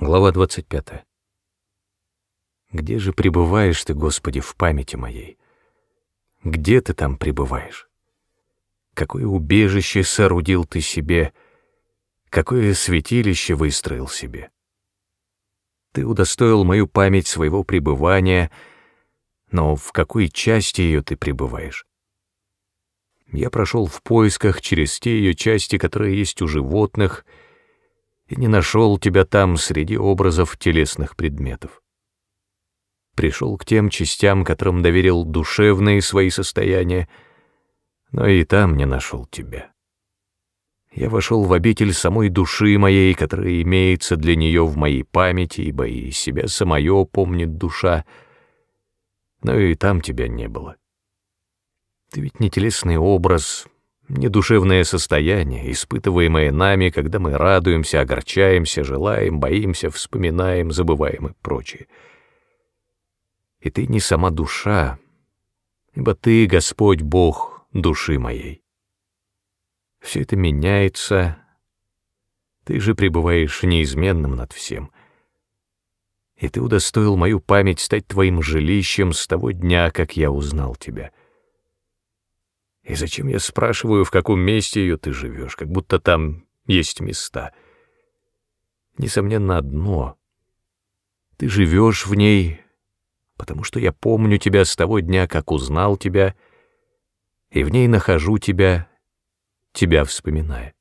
Глава 25. Где же пребываешь ты, Господи, в памяти моей? Где ты там пребываешь? Какое убежище соорудил ты себе, какое святилище выстроил себе? Ты удостоил мою память своего пребывания, но в какой части ее ты пребываешь? Я прошел в поисках через те ее части, которые есть у животных — и не нашел тебя там среди образов телесных предметов. Пришел к тем частям, которым доверил душевные свои состояния, но и там не нашел тебя. Я вошел в обитель самой души моей, которая имеется для нее в моей памяти, ибо и себя самое помнит душа, но и там тебя не было. Ты ведь не телесный образ, недушевное состояние, испытываемое нами, когда мы радуемся, огорчаемся, желаем, боимся, вспоминаем, забываем и прочее. И ты не сама душа, ибо ты, Господь Бог, души моей. Все это меняется, ты же пребываешь неизменным над всем. И ты удостоил мою память стать твоим жилищем с того дня, как я узнал тебя — и зачем я спрашиваю, в каком месте ее ты живешь, как будто там есть места? Несомненно, одно. Ты живешь в ней, потому что я помню тебя с того дня, как узнал тебя, и в ней нахожу тебя, тебя вспоминая.